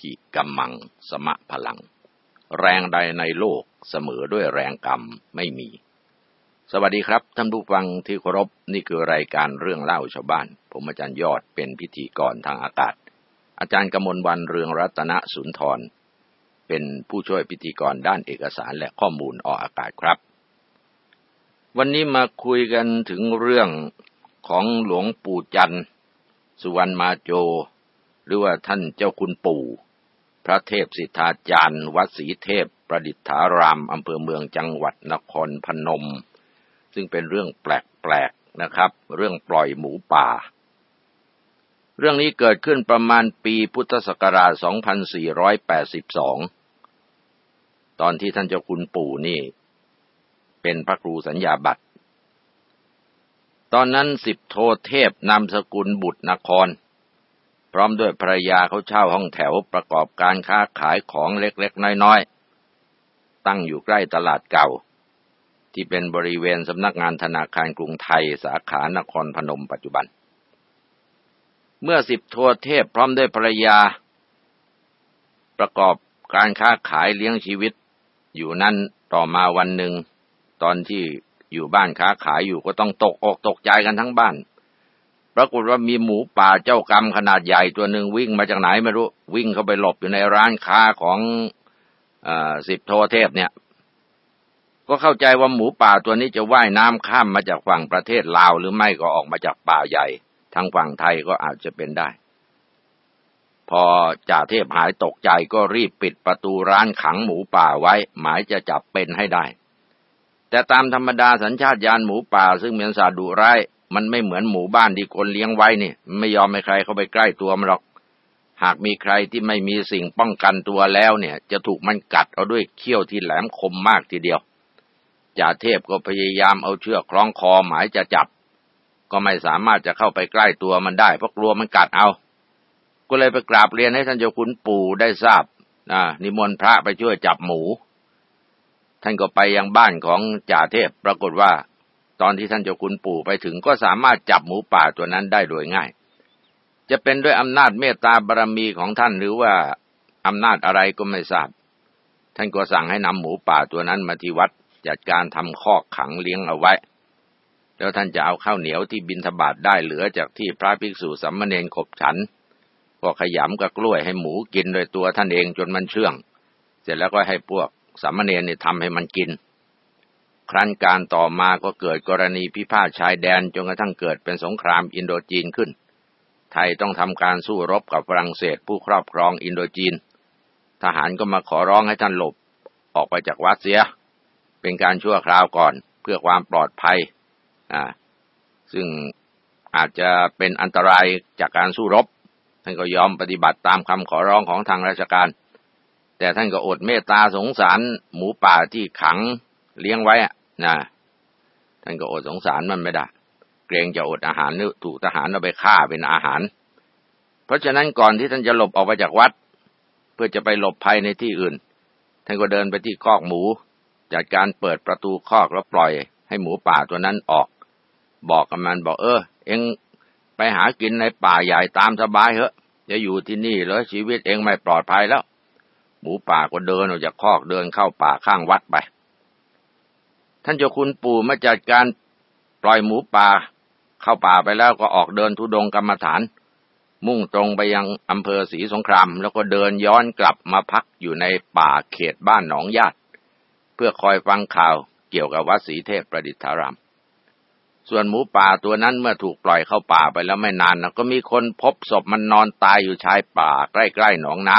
ถิกัมมัง สมะพลัง แรงใดในโลกเสมอด้วยแรงกรรมไม่มี สวัสดีครับท่านผู้ฟังที่เคารพนี่คือรายการเรื่องเล่าชาวบ้าน ผมอาจารย์ยอดเป็นพิธีกรทางอากาศ อาจารย์กมลวันเรืองรัตนสุนทร เป็นผู้ช่วยพิธีกรด้านเอกสารและข้อมูลออกอากาศครับ วันนี้มาคุยกันถึงเรื่องของหลวงปู่จันทร์สุวรรณมาโจ หรือว่าท่านเจ้าคุณปู่ พระเทพสิทธาจารย์วัดศรีเทพประดิษฐารามอำเภอเมืองจังหวัดนครพนม ซึ่งเป็นเรื่องแปลกๆนะครับ เรื่องปล่อยหมูป่า เรื่องนี้เกิดขึ้นประมาณปีพุทธศักราช 2482 ตอนที่ท่านเจ้าคุณปู่นี่ เป็นพระครูสัญญาบัตรตอนนั้นสิบโทเทพนามสกุลบุตรนคร พร้อมด้วยภรรยาเขาเช่าห้องแถวประกอบการค้าขายของเล็กๆ น้อยๆ ตั้งอยู่ใกล้ตลาดเก่า ที่เป็นบริเวณสำนักงานธนาคารกรุงไทยสาขานครพนมปัจจุบัน เมื่อสิบโทเทพพร้อมด้วยภรรยา ประกอบการค้าขายเลี้ยงชีวิต อยู่นั่นต่อมาวันหนึ่ง ตอนที่อยู่บ้านค้าขายอยู่ก็ต้องตกอกตกใจกันทั้งบ้าน รากฏว่ามีหมูป่าเจ้ากรรมขนาดใหญ่ตัวหนึ่งวิ่งมาจากไหนไม่รู้ วิ่งเข้าไปหลบอยู่ในร้านค้าของอสิบโทเทพเนี่ย ก็เข้าใจว่าหมูป่าตัวนี้จะว่ายน้ำข้ามมาจากฝั่งประเทศลาว หรือไม่ก็ออกมาจากป่าใหญ่ ทางฝั่งไทยก็อาจจะเป็นได้ พอจ่าเทพหายตกใจก็รีบปิดประตูร้านขังหมูป่าไว้ หมายจะจับเป็นให้ได้แต่ตามธรรมดาสัญชาตญาณหมูป่าซึ่งเป็นสัตว์ดุร้าย มันไม่เหมือนหมูบ้านที่คนเลี้ยงไว้นี่ไม่ยอมให้ใครเข้าไปใกล้ตัวมันหรอก หากมีใครที่ไม่มีสิ่งป้องกันตัวแล้วเนี่ย จะถูกมันกัดเอาด้วยเขี้ยวที่แหลมคมมากทีเดียวจ่าเทพก็พยายามเอาเชือกคล้องคอหมายจะจับ ก็ไม่สามารถจะเข้าไปใกล้ตัวมันได้เพราะกลัวมันกัดเอา ก็เลยไปกราบเรียนให้ท่านเจ้าคุณปู่ได้ทราบนะนิมนต์พระไปช่วยจับหมู ท่านก็ไปยังบ้านของจ่าเทพปรากฏว่า ตอนที่ท่านเจ้าคุณปู่ไปถึงก็สามารถจับหมูป่าตัวนั้นได้โดยง่าย จะเป็นด้วยอำนาจเมตตาบารมีของท่านหรือว่าอำนาจอะไรก็ไม่ทราบ ท่านก็สั่งให้นำหมูป่าตัวนั้นมาที่วัดจัดการทำคอกขังเลี้ยงเอาไว้ แล้วท่านจะเอาข้าวเหนียวที่บินทบาทได้เหลือจากที่พระภิกษุสัมมเนนขบฉัน ก็ขยำกับกล้วยให้หมูกินโดยตัวท่านเองจนมันเชื่อง เสร็จแล้วก็ให้พวกสามเณรเนี่ยทำให้มันกิน ครั้นการต่อมาก็เกิดกรณีพิพาทชายแดนจนกระทั่งเกิดเป็นสงครามอินโดจีนขึ้น ไทยต้องทำการสู้รบกับฝรั่งเศสผู้ครอบครองอินโดจีน ทหารก็มาขอร้องให้ท่านหลบ ออกไปจากวัดเสีย เป็นการชั่วคราวก่อนเพื่อความปลอดภัยอ่าซึ่งอาจจะเป็นอันตรายจากการสู้รบ ท่านก็ยอมปฏิบัติตามคำขอร้องของทางราชการ แต่ท่านก็อดเมตตาสงสารหมูป่าที่ขังเลี้ยงไว้ นะท่านก็อดสงสารมันไม่ได้ เกรงจะอดอาหารหรือถูกทหารเอาไปฆ่าเป็นอาหาร เพราะฉะนั้นก่อนที่ท่านจะหลบออกไปจากวัด เพื่อจะไปหลบภัยในที่อื่น ท่านก็เดินไปที่คอกหมู จัดการเปิดประตูคอกแล้วปล่อยให้หมูป่าตัวนั้นออก บอกกับมันบอกเออ เอ็งไปหากินในป่าใหญ่ตามสบายเถอะ จะอยู่ที่นี่แล้วชีวิตเองไม่ปลอดภัยแล้ว หมูป่าก็เดินออกจากคอกเดินเข้าป่าข้างวัดไป ท่านเจ้าคุณปู่มาจัดการปล่อยหมูป่า เข้าป่าไปแล้วก็ออกเดินทุดงกรรมฐาน มุ่งตรงไปยังอำเภอศรีสงคราม แล้วก็เดินย้อนกลับมาพักอยู่ในป่าเขตบ้านหนองญาติ เพื่อคอยฟังข่าวเกี่ยวกับวัดศรีเทพประดิษฐาราม ส่วนหมูป่าตัวนั้นเมื่อถูกปล่อยเข้าป่าไปแล้วไม่นานนะก็มีคนพบศพมันนอนตายอยู่ชายป่าใกล้ๆหนองน้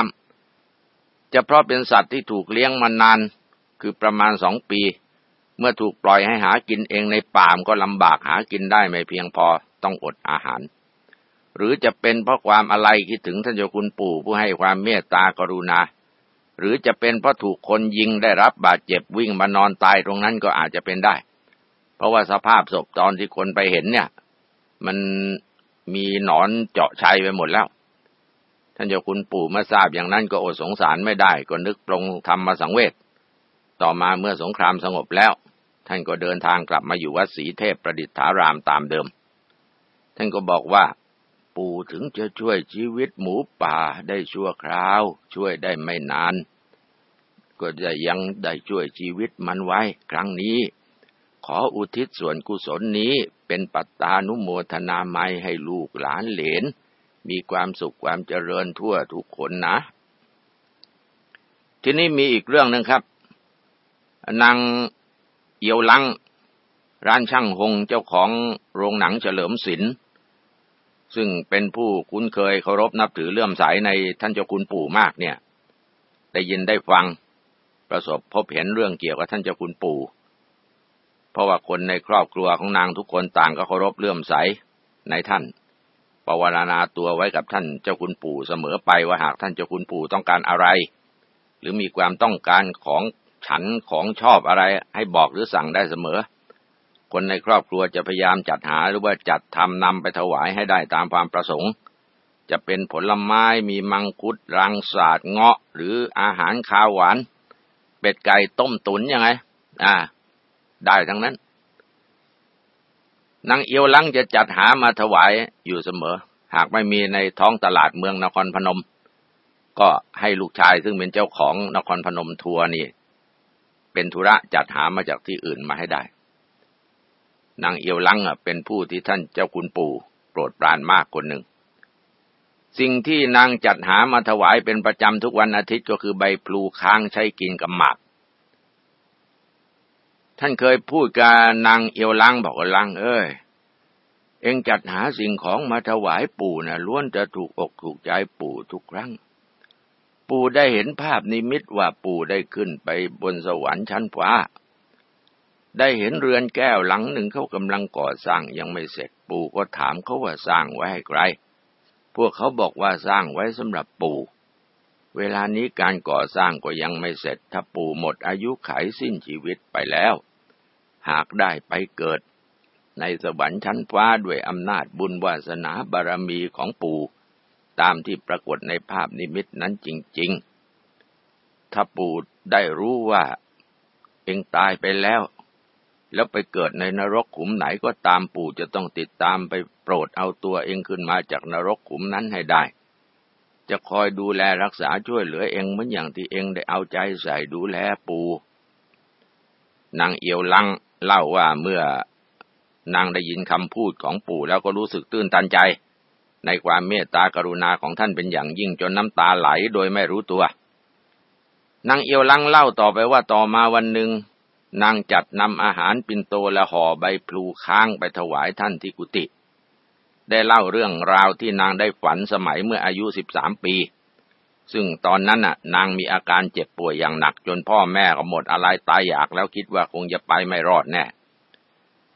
ำจะเพราะเป็นสัตว์ที่ถูกเลี้ยงมานานคือประมาณสองปี เมื่อถูกปล่อยให้หากินเองในป่ามก็ลำบากหากินได้ไม่เพียงพอต้องอดอาหาร หรือจะเป็นเพราะความอะไรคิดถึงท่านเจ้าคุณปู่ผู้ให้ความเมตตากรุณา หรือจะเป็นเพราะถูกคนยิงได้รับบาดเจ็บวิ่งมานอนตายตรงนั้นก็อาจจะเป็นได้ เพราะว่าสภาพศพตอนที่คนไปเห็นเนี่ย มันมีหนอนเจาะชัยไปหมดแล้วท่านเจ้าคุณปู่เมื่อทราบอย่างนั้นก็อดสงสารไม่ได้ก็นึกปรงทำมาสังเวชต่อมาเมื่อสงครามสงบแล้ว ท่านก็เดินทางกลับมาอยู่วัดศรีเทพประดิษฐารามตามเดิม ท่านก็บอกว่า ปู่ถึงจะช่วยชีวิตหมูป่าได้ชั่วคราว ช่วยได้ไม่นาน ก็จะยังได้ช่วยชีวิตมันไว้ ครั้งนี้ ขออุทิศส่วนกุศลนี้เป็นปัตตานุโมทนาไมให้ลูกหลานเหลน มีความสุขความเจริญทั่วทุกคนนะ ทีนี้มีอีกเรื่องหนึ่งครับนาง เอียวลังร้านช่างหงเจ้าของโรงหนังเฉลิมศิลป์ซึ่งเป็นผู้คุ้นเคยเคารพนับถือเลื่อมใสในท่านเจ้าคุณปู่มากเนี่ย ได้ยินได้ฟังประสบพบเห็นเรื่องเกี่ยวกับท่านเจ้าคุณปู่ เพราะว่าคนในครอบครัวของนางทุกคนต่างก็เคารพเลื่อมใสในท่านปวารณาตัวไว้กับท่านเจ้าคุณปู่เสมอไปว่าหากท่านเจ้าคุณปู่ต้องการอะไร หรือมีความต้องการของ ฉันของชอบอะไรให้บอกหรือสั่งได้เสมอ คนในครอบครัวจะพยายามจัดหาหรือว่าจัดทำนำไปถวายให้ได้ตามความประสงค์ จะเป็นผลไม้มีมังคุดรังสาดเงาะ หรืออาหารคาวหวาน เป็ดไก่ต้มตุ๋นยังไง อ่า ได้ทั้งนั้นนางเอียวลังจะจัดหามาถวายอยู่เสมอ หากไม่มีในท้องตลาดเมืองนครพนม ก็ให้ลูกชายซึ่งเป็นเจ้าของนครพนมทัวร์นี่ เป็นธุระจัดหามาจากที่อื่นมาให้ได้ นางเอียวลังเป็นผู้ที่ท่านเจ้าคุณปู่โปรดปรานมากคนหนึ่ง สิ่งที่นางจัดหามาถวายเป็นประจำทุกวันอาทิตย์ก็คือใบพลูค้างใช้กินกับหมาก ท่านเคยพูดกับนางเอียวลังบอกว่าลังเอ้ยเองจัดหาสิ่งของมาถวายปู่น่ะล้วนจะถูกอกถูกใจปู่ทุกครั้ง ปู่ได้เห็นภาพนิมิตว่าปู่ได้ขึ้นไปบนสวรรค์ชั้นฟ้า ได้เห็นเรือนแก้วหลังหนึ่งเขากำลังก่อสร้างยังไม่เสร็จปู่ก็ถามเขาว่าสร้างไว้ให้ใคร พวกเขาบอกว่าสร้างไว้สำหรับปู่ เวลานี้การก่อสร้างก็ยังไม่เสร็จ ถ้าปู่หมดอายุขัยสิ้นชีวิตไปแล้ว หากได้ไปเกิด ในสวรรค์ชั้นฟ้าด้วยอำนาจบุญวาสนาบารมีของปู่ ตามที่ปรากฏในภาพนิมิตนั้นจริง ๆ ถ้าปู่ได้รู้ว่า เองตายไปแล้ว แล้วไปเกิดในนรกขุมไหนก็ตามปู่จะต้องติดตามไปโปรดเอาตัวเองขึ้นมาจากนรกขุมนั้นให้ได้ จะคอยดูแลรักษาช่วยเหลือเองเหมือนอย่างที่เองได้เอาใจใส่ดูแลปู่นางเอียวลังเล่าว่าเมื่อนางได้ยินคำพูดของปู่แล้วก็รู้สึกตื้นตันใจ ในความเมตตากรุณาของท่านเป็นอย่างยิ่งจนน้ำตาไหลโดยไม่รู้ตัวนางเอียวลังเล่าต่อไปว่าต่อมาวันหนึ่งนางจัดนำอาหารปินโตและห่อใบพลูค้างไปถวายท่านที่กุฏิได้เล่าเรื่องราวที่นางได้ฝันสมัยเมื่ออายุสิบสามปี ซึ่งตอนนั้นน่ะ นางมีอาการเจ็บป่วยอย่างหนักจนพ่อแม่ก็หมดอะไรตายอยากแล้วคิดว่าคงจะไปไม่รอดแน่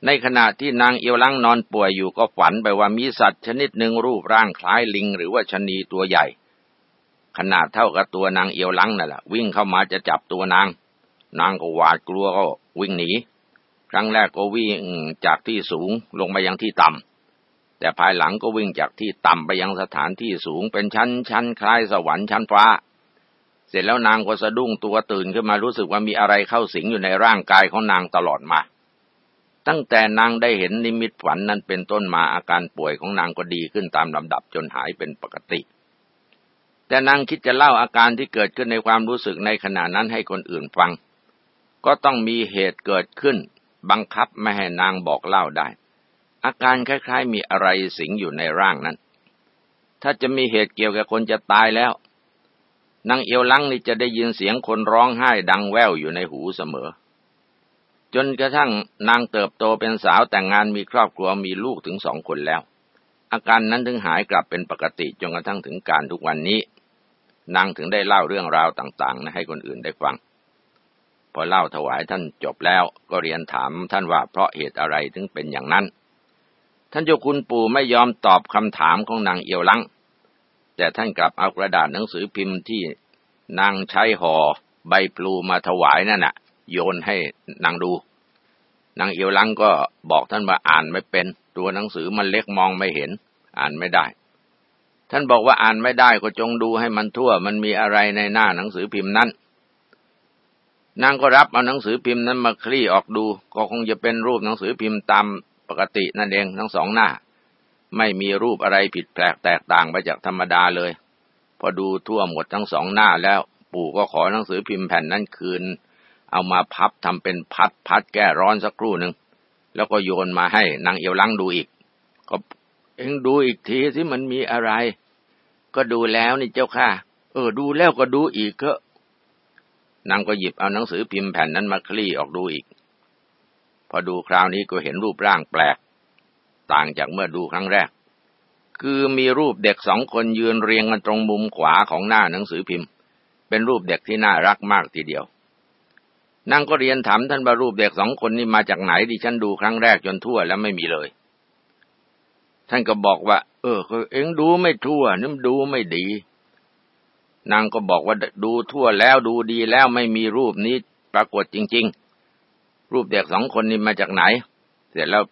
ในขณะที่นางเอียวลังนอนป่วยอยู่ก็ฝันไปว่ามีสัตว์ชนิดหนึ่งรูปร่างคล้ายลิง หรือว่าชนีตัวใหญ่ ขนาดเท่ากับตัวนางเอียวลังนั่นแหละวิ่งเข้ามาจะจับตัวนาง นางก็หวาดกลัวก็วิ่งหนี ครั้งแรกก็วิ่งจากที่สูงลงไปยังที่ต่ำแต่ภายหลังก็วิ่งจากที่ต่ำไปยังสถานที่สูงเป็นชั้นชั้นคล้ายสวรรค์ชั้นฟ้า เสร็จแล้วนางก็สะดุ้งตัวตื่นขึ้นมารู้สึกว่ามีอะไรเข้าสิงอยู่ในร่างกายของนางตลอดมา ตั้งแต่นางได้เห็นนิมิตฝันนั้นเป็นต้นมาอาการป่วยของนางก็ดีขึ้นตามลำดับจนหายเป็นปกติ แต่นางคิดจะเล่าอาการที่เกิดขึ้นในความรู้สึกในขณะนั้นให้คนอื่นฟัง ก็ต้องมีเหตุเกิดขึ้น บังคับไม่ให้นางบอกเล่าได้ อาการคล้ายๆ มีอะไรสิงอยู่ในร่างนั้น ถ้าจะมีเหตุเกี่ยวกับคนจะตายแล้ว นางเอียวลังนี่จะได้ยินเสียงคนร้องไห้ดังแว่วอยู่ในหูเสมอ จนกระทั่งนางเติบโตเป็นสาวแต่งงานมีครอบครัวมีลูกถึงสองคนแล้ว อาการนั้นถึงหายกลับเป็นปกติจนกระทั่งถึงการทุกวันนี้ นางถึงได้เล่าเรื่องราวต่างๆนะให้คนอื่นได้ฟัง พอเล่าถวายท่านจบแล้วก็เรียนถามท่านว่าเพราะเหตุอะไรถึงเป็นอย่างนั้น ท่านเจ้าคุณปู่ไม่ยอมตอบคำถามของนางเอียวลังแต่ท่านกลับเอากระดาษหนังสือพิมพ์ที่นางใช้ห่อใบพลูมาถวายนั่นน่ะ โยนให้นางดู นางเอียวลังก็บอกท่านว่าอ่านไม่เป็น ตัวหนังสือมันเล็กมองไม่เห็น อ่านไม่ได้ ท่านบอกว่าอ่านไม่ได้ก็จงดูให้มันทั่ว มันมีอะไรในหน้าหนังสือพิมพ์นั้นนางก็รับเอาหนังสือพิมพ์นั้นมาคลี่ออกดู ก็คงจะเป็นรูปหนังสือพิมพ์ตามปกตินั่นเองทั้งสองหน้า ไม่มีรูปอะไรผิดแปลกแตกต่างไปจากธรรมดาเลย พอดูทั่วหมดทั้งสองหน้าแล้ว ปู่ก็ขอหนังสือพิมพ์แผ่นนั้นคืน เอามาพับทำเป็นพัดพัดแก้ร้อนสักครู่หนึ่งแล้วก็โยนมาให้นางเอวลังดูอีก ก็เอ็งดูอีกทีสิมันมีอะไร ก็ดูแล้วนี่เจ้าค่ะ เออ ดูแล้วก็ดูอีกก็นางก็หยิบเอาหนังสือพิมพ์แผ่นนั้นมาคลี่ออกดูอีก พอดูคราวนี้ก็เห็นรูปร่างแปลก ต่างจากเมื่อดูครั้งแรก คือมีรูปเด็กสองคนยืนเรียงกันตรงมุมขวาของหน้าหนังสือพิมพ์ เป็นรูปเด็กที่น่ารักมากทีเดียว นางก็เรียนถามท่านว่ารูปเด็กสองคนนี้มาจากไหนดิฉันดูครั้งแรกจนทั่วแล้วไม่มีเลย ท่านก็บอกว่า เออเอ็งดูไม่ทั่วนึกดูไม่ดี นางก็บอกว่าดูทั่วแล้วดูดีแล้วไม่มีรูปนี้ปรากฏจริง ๆ รูปเด็กสองคนนี้มาจากไหน เสร็จแล้ว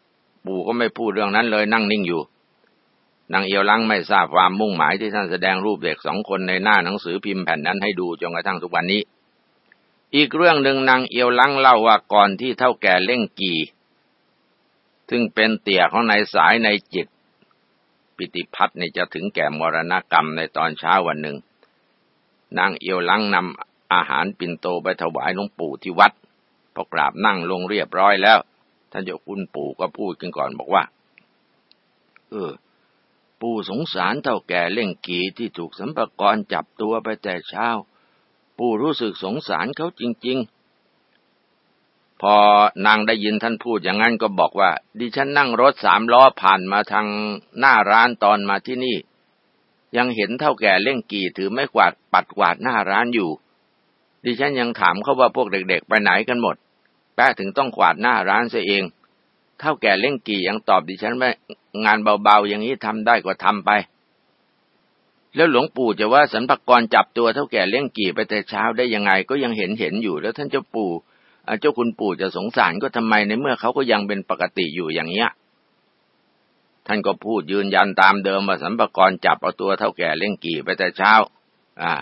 ปู่ก็ไม่พูดเรื่องนั้นเลยนั่งนิ่งอยู่นางเอียวลังไม่ทราบความมุ่งหมายที่ท่านแสดงรูปเด็กสองคนในหน้าหนังสือพิมพ์แผ่นนั้นให้ดูจนกระทั่งทุกวันนี้ อีกเรื่องหนึ่งนางเอียวลังเล่าว่าก่อนที่เท่าแก่เล่งกีซึ่งเป็นเตี่ยของนายสายในจิต ปิติพัฒน์นี่จะถึงแก่มรณกรรมในตอนเช้าวันหนึ่ง นางเอียวลังนำอาหารปิ่นโตไปถวายหลวงปู่ที่วัดพอกราบนั่งลงเรียบร้อยแล้ว ท่านเจ้าคุณปู่ก็พูดขึ้นก่อนบอกว่า เออ ปู่สงสารเท่าแก่เล่งกีที่ถูกสัมภากรจับตัวไปแต่เช้า ปู่รู้สึกสงสารเขาจริง ๆ พอนางได้ยินท่านพูดอย่างนั้นก็บอกว่า ดิฉันนั่งรถสามล้อผ่านมาทางหน้าร้านตอนมาที่นี่ ยังเห็นเท่าแก่เล่งกี่ถือไม้กวาดปัดกวาดหน้าร้านอยู่ ดิฉันยังถามเขาว่าพวกเด็ก ๆ ไปไหนกันหมด แป้ถึงต้องกวาดหน้าร้านเสียเองเท่าแก่เล่งกี่ยังตอบดิฉันว่างานเบาๆอย่างนี้ทำได้ก็ทำไป แล้วหลวงปู่จะว่าสันปกรจับตัวเท่าแก่เล่งกี่ไปแต่เช้าได้ยังไงก็ยังเห็นเห็นอยู่ แล้วท่านเจ้าปู่เจ้าคุณปู่จะสงสารก็ทำไมในเมื่อเขาก็ยังเป็นปกติอยู่อย่างเนี้ย ท่านก็พูดยืนยันตามเดิมว่าสัมภากรจับเอาตัวเท่าแก่เล่งกี่ไปแต่เช้า อ่า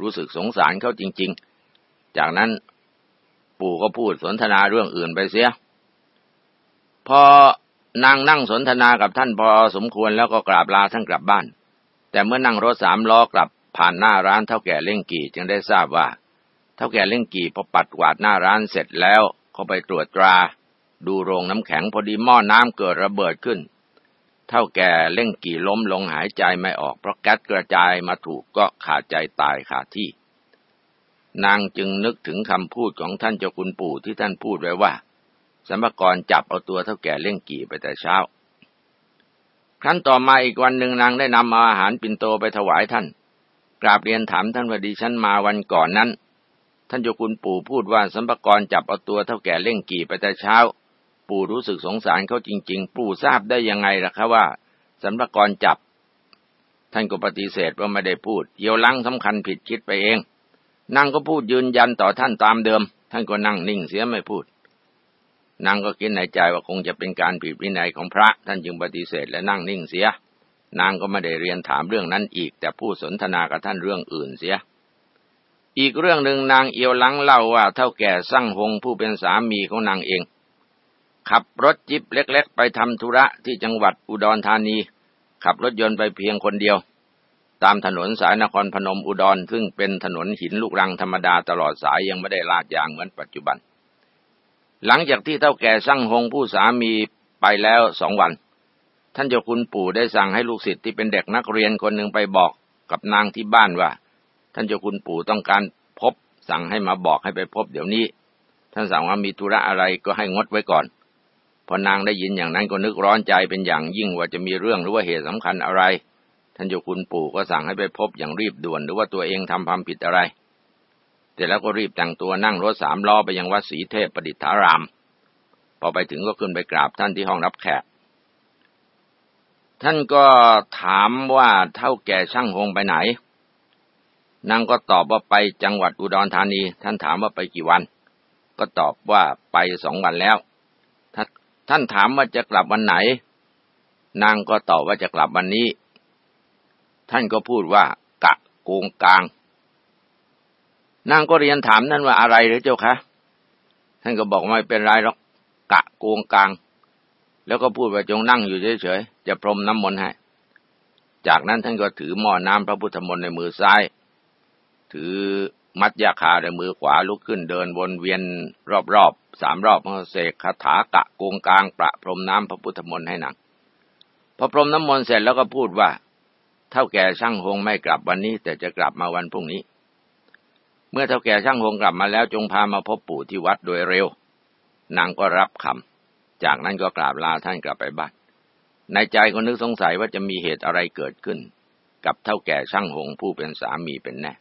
รู้สึกสงสารเขาจริง ๆ จากนั้นปู่ก็พูดสนทนาเรื่องอื่นไปเสีย พอนางนั่งสนทนากับท่านพอสมควรแล้วก็กราบลาท่านกลับบ้าน แต่เมื่อนั่งรถสามล้อกลับผ่านหน้าร้านเท่าแก่เล่งกี่จึงได้ทราบว่า เท่าแก่เล่งกี่พอปัดกวาดหน้าร้านเสร็จแล้วเขาไปตรวจตรา ดูโรงน้ำแข็งพอดีหม้อน้ำเกิดระเบิดขึ้น เท่าแก่เล่งกี่ล้มลงหายใจไม่ออกเพราะแก๊สกระจายมาถูกก็ขาดใจตายขาดที่ นางจึงนึกถึงคำพูดของท่านเจ้าคุณปู่ที่ท่านพูดไว้ว่าสมภกรจับเอาตัวเท่าแก่เล่งกี่ไปแต่เช้า ครั้นต่อมาอีกวันหนึ่งนางได้นำอาหารปิ่นโตไปถวายท่าน กราบเรียนถามท่านว่าดิฉันมาวันก่อนนั้น ท่านเจ้าคุณปู่พูดว่าสัมภกรจับเอาตัวเท่าแก่เล่งกี่ไปแต่เช้า ปู่รู้สึกสงสารเขาจริง ๆ ปู่ทราบได้ยังไงล่ะคะว่าสำนักรจับ ท่านก็ปฏิเสธว่าไม่ได้พูดเยียวลังสำคัญผิดคิดไปเองนางก็พูดยืนยันต่อท่านตามเดิม ท่านก็นั่งนิ่งเสียไม่พูด นางก็คิดในใจว่าคงจะเป็นการผิดวินัยของพระ ท่านจึงปฏิเสธและนั่งนิ่งเสีย นางก็ไม่ได้เรียนถามเรื่องนั้นอีก แต่พูดสนทนากับท่านเรื่องอื่นเสีย อีกเรื่องหนึ่งนางเอียวลังเล่าว่าเท่าแก่สั่งหงผู้เป็นสามีของนางเอง ขับรถจิบเล็ก ๆ ไปทำธุระที่จังหวัดอุดรธานี ขับรถยนต์ไปเพียงคนเดียว ตามถนนสายนครพนมอุดรซึ่งเป็นถนนหินลูกรังธรรมดาตลอดสายยังไม่ได้ลาดยางเหมือนปัจจุบัน หลังจากที่เท่าแก่สั่งหงผู้สามีไปแล้วสองวัน ท่านเจ้าคุณปู่ได้สั่งให้ลูกศิษย์ที่เป็นเด็กนักเรียนคนหนึ่งไปบอกกับนางที่บ้านว่า ท่านเจ้าคุณปู่ต้องการพบ สั่งให้มาบอกให้ไปพบเดี๋ยวนี้ ท่านสั่งว่ามีธุระอะไรก็ให้งดไว้ก่อนพอนางได้ยินอย่างนั้นก็นึกร้อนใจเป็นอย่างยิ่งว่าจะมีเรื่องหรือว่าเหตุสำคัญอะไร ท่านเจ้าคุณปู่ก็สั่งให้ไปพบอย่างรีบด่วนหรือว่าตัวเองทำความผิดอะไร แต่แล้วก็รีบแต่งตัวนั่งรถสามล้อไปยังวัดศรีเทพประดิษฐาราม พอไปถึงก็ขึ้นไปกราบท่านที่ห้องรับแขก ท่านก็ถามว่าเท่าแก่ช่างหงไปไหน นางก็ตอบว่าไปจังหวัดอุดรธานี ท่านถามว่าไปกี่วัน ก็ตอบว่าไปสองวันแล้วท่านถามว่าจะกลับวันไหน นางก็ตอบว่าจะกลับวันนี้ ท่านก็พูดว่ากะโกงกลาง นางก็เรียนถามนั่นว่าอะไรหรือเจ้าคะ ท่านก็บอกไม่เป็นไรหรอกกะโกงกลาง แล้วก็พูดว่าจงนั่งอยู่เฉยๆ จะพรมน้ำมนต์ให้ จากนั้นท่านก็ถือหม้อน้ำพระพุทธมนต์ในมือซ้าย ถือมัดยาคาในมือขวาลุกขึ้นเดินวนเวียนรอบๆสามรอบเสกคาถากะกงกลางประพรมน้ำพระพุทธมนต์ให้นักพอพรมน้ำมนต์เสร็จแล้วก็พูดว่า เท่าแก่ช่างหงไม่กลับวันนี้ แต่จะกลับมาวันพรุ่งนี้ เมื่อเท่าแก่ช่างหงกลับมาแล้วจงพามาพบปู่ที่วัดโดยเร็ว นางก็รับคำ จากนั้นก็กราบลาท่านกลับไปบ้านในใจก็นึกสงสัยว่าจะมีเหตุอะไรเกิดขึ้น กับเท่าแก่ช่างหงผู้เป็นสามีเป็นแน่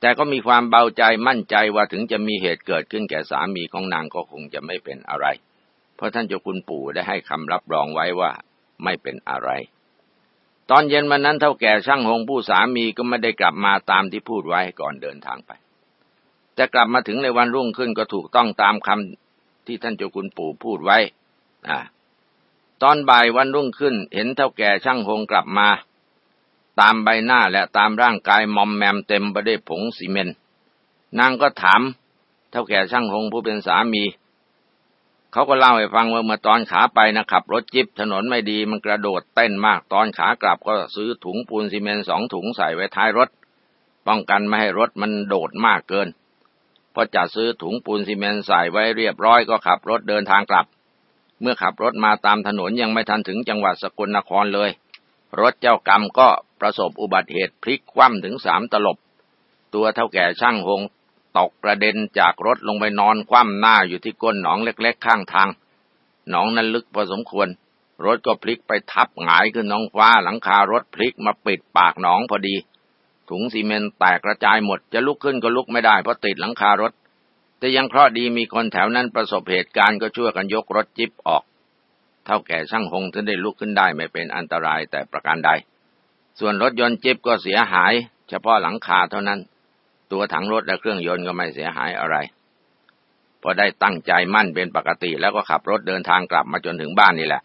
แต่ก็มีความเบาใจมั่นใจว่าถึงจะมีเหตุเกิดขึ้นแก่สามีของนางก็คงจะไม่เป็นอะไร เพราะท่านเจ้าคุณปู่ได้ให้คำรับรองไว้ว่าไม่เป็นอะไร ตอนเย็นวันนั้นเท่าแก่ช่างหงผู้สามีก็ไม่ได้กลับมาตามที่พูดไว้ก่อนเดินทางไป แต่กลับมาถึงในวันรุ่งขึ้นก็ถูกต้องตามคำที่ท่านเจ้าคุณปู่พูดไว้อ่าตอนบ่ายวันรุ่งขึ้น เห็นเท่าแก่ช่างหงกลับมา ตามใบหน้าและตามร่างกายมอมแมมเต็มไปด้วยผงซีเมนต์นางก็ถาม เท่าแก่ช่างหงผู้เป็นสามี เขาก็เล่าให้ฟังว่าเมื่อตอนขาไปนะขับรถจิ๊บถนนไม่ดีมันกระโดดเต้นมากตอนขากลับก็ซื้อถุงปูนซีเมนต์สองถุงใส่ไว้ท้ายรถ ป้องกันไม่ให้รถมันโดดมากเกินพอจัดซื้อถุงปูนซีเมนต์ใส่ไว้เรียบร้อยก็ขับรถเดินทางกลับ เมื่อขับรถมาตามถนนยังไม่ทันถึงจังหวัดสกลนครเลย รถเจ้ากรรมก็ประสบอุบัติเหตุพลิกคว่ำถึงสามตลบ ตัวเท่าแก่ช่างหง ตกกระเด็นจากรถลงไปนอนคว่ำหน้าอยู่ที่ก้นหนองเล็กๆข้างทาง หนองนั้นลึกพอสมควร รถก็พลิกไปทับหงายขึ้นน้องฟ้าหลังคารถพลิกมาปิดปากหนองพอดี ถุงซีเมนต์แตกกระจายหมดจะลุกขึ้นก็ลุกไม่ได้เพราะติดหลังคารถ แต่ยังเคราะดีมีคนแถวนั้นประสบเหตุการณ์ก็ช่วยกันยกรถจิบออก เท่าแก่ช่างหงถึงได้ลุกขึ้นได้ไม่เป็นอันตรายแต่ประการใด ส่วนรถยนต์จิบก็เสียหาย เฉพาะหลังคาเท่านั้น ตัวถังรถและเครื่องยนต์ก็ไม่เสียหายอะไร พอได้ตั้งใจมั่นเป็นปกติ แล้วก็ขับรถเดินทางกลับมาจนถึงบ้านนี่แหละ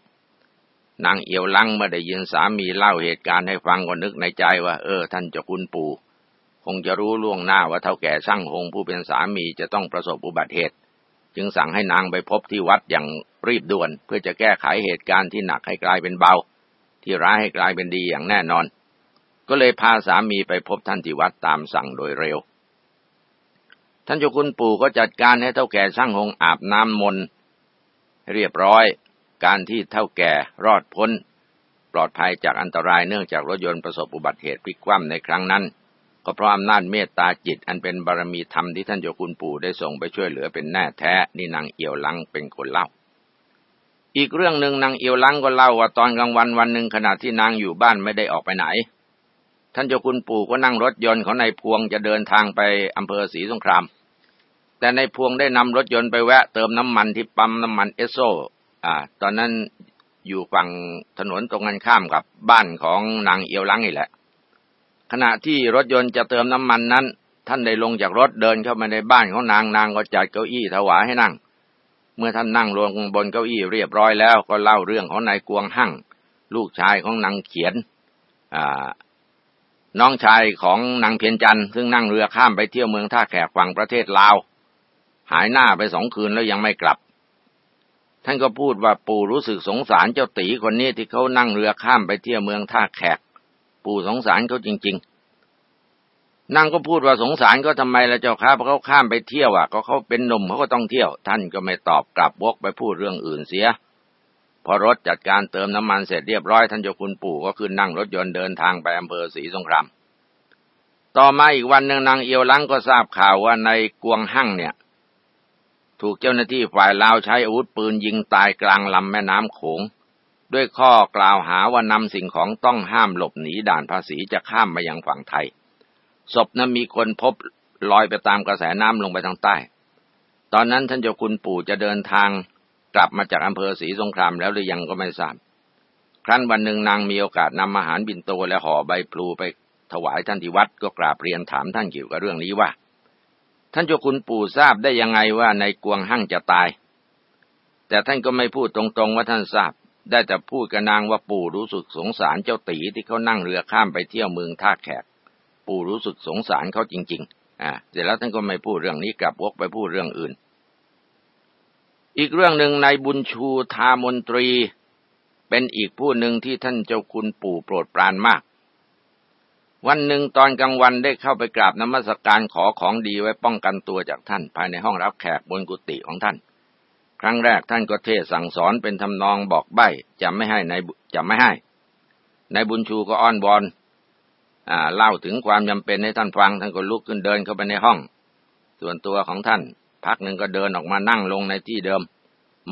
นางเอียวลังเมื่อได้ยินสามีเล่าเหตุการณ์ให้ฟังก็นึกในใจว่า เออ ท่านเจ้าคุณปู่ คงจะรู้ล่วงหน้าว่าเท่าแก่ช่างหงผู้เป็นสามีจะต้องประสบอุบัติเหตุ จึงสั่งให้นางไปพบที่วัดอย่างรีบด่วน เพื่อจะแก้ไขเหตุการณ์ที่หนักให้กลายเป็นเบา ที่ร้ายให้กลายเป็นดีอย่างแน่นอน ก็เลยพาสามีไปพบท่านที่วัดตามสั่งโดยเร็ว ท่านเจ้าคุณปู่ก็จัดการให้เท่าแก่ช่างหงอาบน้ำมนต์เรียบร้อย การที่เท่าแก่รอดพ้น ปลอดภัยจากอันตรายเนื่องจากรถยนต์ประสบอุบัติเหตุพลิกคว่ำในครั้งนั้น ก็เพราะอำนาจเมตตาจิตอันเป็นบารมีธรรมที่ท่านเจ้าคุณปู่ได้ส่งไปช่วยเหลือเป็นแน่แท้นี่นางเอียวลังเป็นคนเล่า อีกเรื่องหนึ่งนางเอียวลังก็เล่าว่าตอนกลางวันวันหนึ่งขณะที่นางอยู่บ้านไม่ได้ออกไปไหนท่านเจ้าคุณปู่ก็นั่งรถยนต์ของนายพวงจะเดินทางไปอำเภอศรีสงคราม แต่ในพวงได้นำรถยนต์ไปแวะเติมน้ำมันที่ปั๊มน้ำมันเอสโซอ่า ตอนนั้นอยู่ฝั่งถนนตรงกันข้ามกับบ้านของนางเอียวลังนี่แหละ ขณะที่รถยนต์จะเติมน้ำมันนั้น ท่านได้ลงจากรถเดินเข้ามาในบ้านของนางนางก็จัดเก้าอี้ถวายให้นั่ง เมื่อท่านนั่งลงบนเก้าอี้เรียบร้อยแล้วก็เล่าเรื่องของนายกวงหั่ง ลูกชายของนางเขียนอ่าน้องชายของนางเพียรจันทร์ซึ่งนั่งเรือข้ามไปเที่ยวเมืองท่าแขกฝั่งประเทศลาว หายหน้าไปสองคืนแล้วยังไม่กลับ ท่านก็พูดว่าปู่รู้สึกสงสารเจ้าตีคนนี้ที่เขานั่งเรือข้ามไปเที่ยวเมืองท่าแขก ปู่สงสารเขาจริง ๆนางก็พูดว่าสงสารก็ทำไมละเจ้าครับเพราะเขาข้ามไปเที่ยวอะ ก็เขาเป็นหนุ่มเขาก็ต้องเที่ยว ท่านก็ไม่ตอบกลับวกไปพูดเรื่องอื่นเสีย พอรถจัดการเติมน้ำมันเสร็จเรียบร้อยท่านเจ้าคุณปู่ก็ขึ้นนั่งรถยนต์เดินทางไปอำเภอศรีสงครามต่อมาอีกวันหนึ่งนางเอียวลังก็ทราบข่าวว่าในกวงหั่งเนี่ย ถูกเจ้าหน้าที่ฝ่ายลาวใช้อาวุธปืนยิงตายกลางลำแม่น้ำโขง ด้วยข้อกล่าวหาว่านำสิ่งของต้องห้ามหลบหนีด่านภาษีจะข้ามมายังฝั่งไทย ศพนั้นมีคนพบลอยไปตามกระแสน้ำลงไปทางใต้ ตอนนั้นท่านเจ้าคุณปู่จะเดินทางกลับมาจากอำเภอศรีสงครามแล้วหรือยังก็ไม่ทราบ ครั้นวันหนึ่งนางมีโอกาสนำอาหารบินโตและห่อใบพลูไปถวายท่านที่วัดก็กราบเรียนถามท่านเกี่ยวกับเรื่องนี้ว่า ท่านเจ้าคุณปู่ทราบได้ยังไงว่าในกวงหั่งจะตาย แต่ท่านก็ไม่พูดตรงๆว่าท่านทราบ ได้แต่พูดกับนางว่าปู่รู้สึกสงสารเจ้าตีที่เขานั่งเรือข้ามไปเที่ยวเมืองท่าแขก ปู่รู้สึกสงสารเขาจริง ๆ อ่า เสร็จแล้วท่านก็ไม่พูดเรื่องนี้กลับวกไปพูดเรื่องอื่น อีกเรื่องหนึ่งในบุญชูทามนตรี เป็นอีกผู้หนึ่งที่ท่านเจ้าคุณปู่โปรดปรานมาก วันหนึ่งตอนกลางวันได้เข้าไปกราบนมัสการขอของดีไว้ป้องกันตัวจากท่าน ภายในห้องรับแขกบนกุฏิของท่าน ครั้งแรกท่านก็เทศสั่งสอนเป็นทำนองบอกใบ้จะไม่ให้ในจะไม่ให้ในบุญชูก็อ้อนวอนอเล่าถึงความจำเป็นให้ท่านฟังท่านก็ลุกขึ้นเดินเข้าไปในห้อง ส่วนตัวของท่าน พักหนึ่งก็เดินออกมานั่งลงในที่เดิม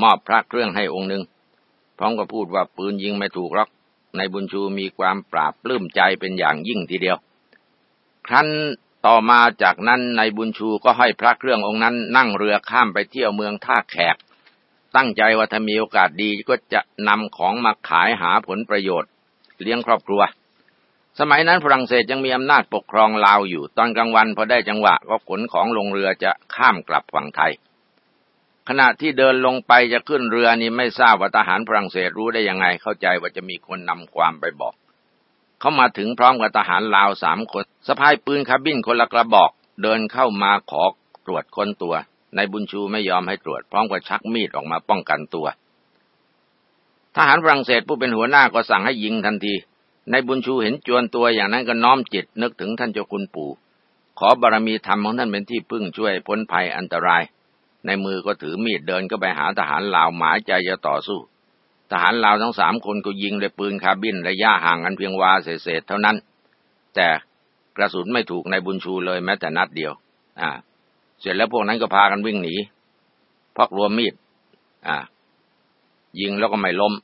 มอบพระเครื่องให้องค์หนึ่งพร้อมกับพูดว่าปืนยิงไม่ถูกหรอก ในบุญชูมีความปราบปลื้มใจเป็นอย่างยิ่งทีเดียว ครั้นต่อมาจากนั้นในบุญชูก็ให้พระเครื่ององค์นั้นนั่งเรือข้ามไปเที่ยวเมืองท่าแขก ตั้งใจว่าถ้ามีโอกาสดีก็จะนำของมาขายหาผลประโยชน์ เลี้ยงครอบครัว สมัยนั้นฝรั่งเศสยังมีอำนาจปกครองลาวอยู่ ตอนกลางวันพอได้จังหวะก็ขนของลงเรือจะข้ามกลับฝั่งไทย ขณะที่เดินลงไปจะขึ้นเรือนี่ไม่ทราบว่าทหารฝรั่งเศสรู้ได้ยังไง เข้าใจว่าจะมีคนนำความไปบอก เขามาถึงพร้อมกับทหารลาวสามคนสะพายปืนคาบินคนละกระบอก เดินเข้ามาขอตรวจค้นตัวในบุญชูไม่ยอมให้ตรวจพร้อมกับชักมีดออกมาป้องกันตัว ทหารฝรั่งเศสผู้เป็นหัวหน้าก็สั่งให้ยิงทันทีในบุญชูเห็นจวนตัวอย่างนั้นก็น้อมจิตนึกถึงท่านเจ้าคุณปู่ ขอบารมีธรรมของท่านเป็นที่พึ่งช่วยพ้นภัยอันตราย ในมือก็ถือมีดเดินก็ไปหาทหารลาวหมายใจจะต่อสู้ ทหารลาวทั้งสามคนก็ยิงด้วยปืนคาบินระยะห่างกันเพียงวาเศษเท่านั้น แต่กระสุนไม่ถูกในบุญชูเลยแม้แต่นัดเดียว อ่า เสร็จแล้วพวกนั้นก็พากันวิ่งหนีพกรวมมีด อ่า ยิงแล้วก็ไม่ล้ม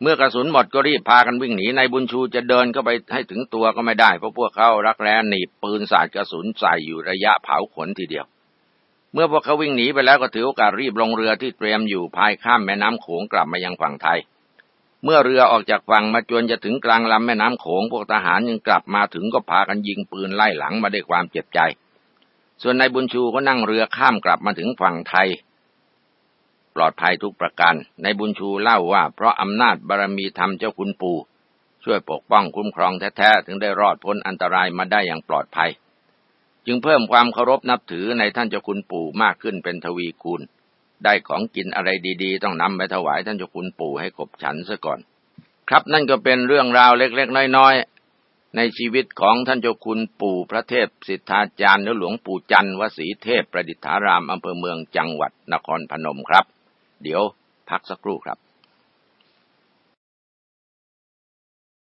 เมื่อกระสุนหมดก็รีบพากันวิ่งหนีในบุญชูจะเดินเข้าไปให้ถึงตัวก็ไม่ได้เพราะพวกเขารักแร้หนีบปืนสาดกระสุนใส่อยู่ระยะเผาขนทีเดียว เมื่อพวกเขาวิ่งหนีไปแล้วก็ถือโอกาสรีบลงเรือที่เตรียมอยู่พายข้ามแม่น้ำโขงกลับมายังฝั่งไทย เมื่อเรือออกจากฝั่งมาจนจะถึงกลางลำแม่น้ำโขงพวกทหารยังกลับมาถึงก็พากันยิงปืนไล่หลังมาด้วยความเจ็บใจ ส่วนนายบุญชูก็นั่งเรือข้ามกลับมาถึงฝั่งไทย ปลอดภัยทุกประการนายบุญชูเล่าว่า เพราะอำนาจบารมีธรรมเจ้าคุณปู่ช่วยปกป้องคุ้มครองแท้ๆถึงได้รอดพ้นอันตรายมาได้อย่างปลอดภัย จึงเพิ่มความเคารพนับถือในท่านเจ้าคุณปู่มากขึ้นเป็นทวีคูณ ได้ของกินอะไรดีๆ ต้องนำไปถวายท่านเจ้าคุณปู่ให้กบฉันซะก่อน ครับนั่นก็เป็นเรื่องราวเล็กๆ น้อยๆ ในชีวิตของท่านเจ้าคุณปู่พระเทพสิทธาจารย์หรือหลวงปู่จันทร์วสีเทพประดิษฐารามอำเภอเมืองจังหวัดนครพนมครับ เดี๋ยวพักสักครู่ครับ